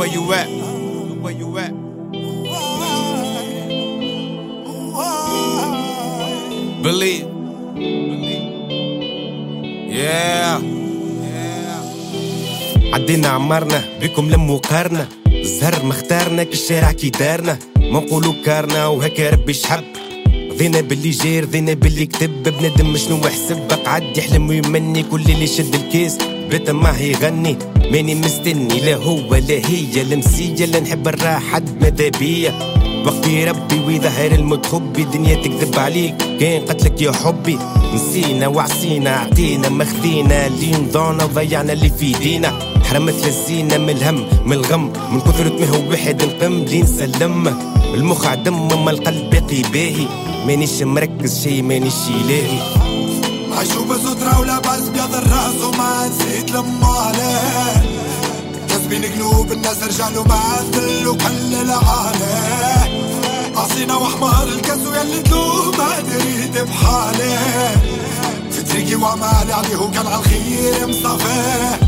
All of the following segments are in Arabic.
where you at? Where you at? Believe. Yeah. عدينا عمرنا بكم لم وقارنا الزهر مختارنا كالشارع كي دارنا ما نقولوا كارنا وهكا ربي شحب رضينا باللي جاي رضينا باللي كتب بنادم شنو حسب قعد يحلم ويمني كل اللي شد الكيس بيت ما يغني ماني مستني لا هو لا هي. المسية لا نحب الراحة ماذا بيا وقتي ربي ويظهر المتخبي دنيا تكذب عليك كان قتلك يا حبي. نسينا وعصينا عطينا مخذينا اللي نضعنا وضيعنا اللي في ايدينا حرمت الزينة من الهم من الغم. من كثرة ما هو واحد نقم لين سلم المخ عدم ما القلب باقي باهي. مانيش مركز شي مانيش إلهي عايشوا بزدرة ولاباس بيض الرأس وما نسيت لما عليه. كسبين قلوب الناس رجالوا معدل وكل العالم عصينا وحمار الكسو يلي تلوه ما دريت بحاله في طريقي وعمالي عليه كان على الخير مصافيه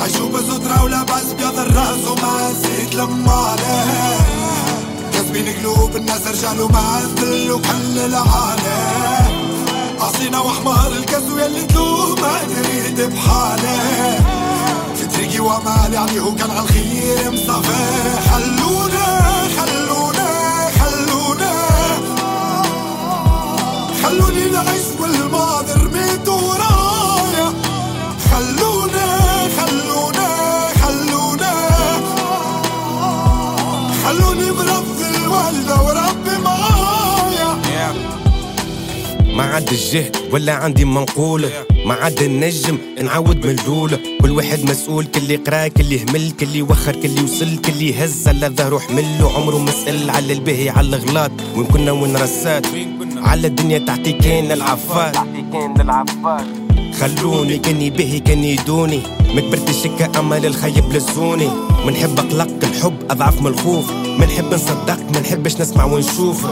عايشوا بزدرة ولاباس بيض الرأس وما نسيت لما عليه. قلوب الناس رجالوا معدل وكل العالم عصينا وحمار الكسو يلي تلوه ما دريت بحاله طريقي ومالي عليه كان على الخير مصافي خلونا خلونا خلونا. خلوني نعيش والماضي رميت ورايا. خلونا خلونا خلونا. خلوني برب الوالدة وربي معايا ما عاد الجهد ولا عندي منقولة. ما عاد النجم نعود من الأولى. كل واحد مسؤول كل اللي قرا كل اللي همل كل اللي وخر كل اللي وصل كل اللي هز. على ظهره حمل عمره مسأل على الباهي على الغلاط وين كنا وين رسات؟ على الدنيا تحتي كان العفات. خلوني كاني باهي كان يدوني ما كبرتش هكا امل الخيب لزوني. ما نحب أقلق الحب أضعف من الخوف. ما نحب نصدق ما نحبش نسمع ونشوف.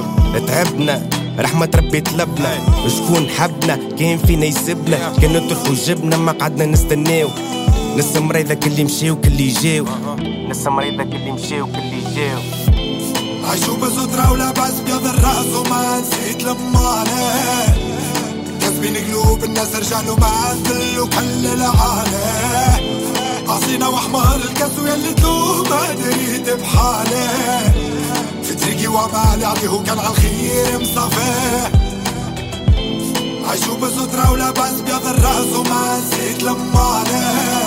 تعبنا. رحمة ربي طلبنا شكون حبنا كان فينا يسبنا كان نطرح وجبنا ما قعدنا نستناو. ناس مريضة اللي مشاو كل اللي جاو. ناس مريضة اللي مشاو كل اللي جاو. عايشوا بزدرة ولاباس بيض الرأس وما نسيت لما كسبين قلوب الناس رجالوا معدل وكل العالم. عصينا وحمار الكسو يلي تلوه ما دريت بحالة. في طريقي ومالي عليه كان على الخير مصافي عايشوا بزدرة ولاباس بيض الراس وما نسيت لما عليه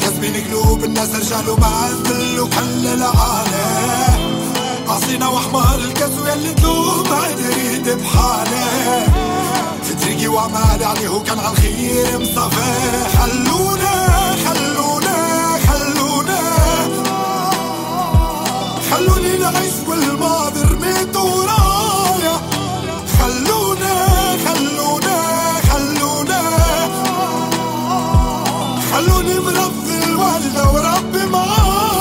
كسبين قلوب الناس رجالوا معدل وكل العالم عصينا وحمار الكسو يلي تلوه ما دريت بحاله في طريقي ومالي عليه كان على الخير مصافي خلوني مربي الوالدة وربي معاها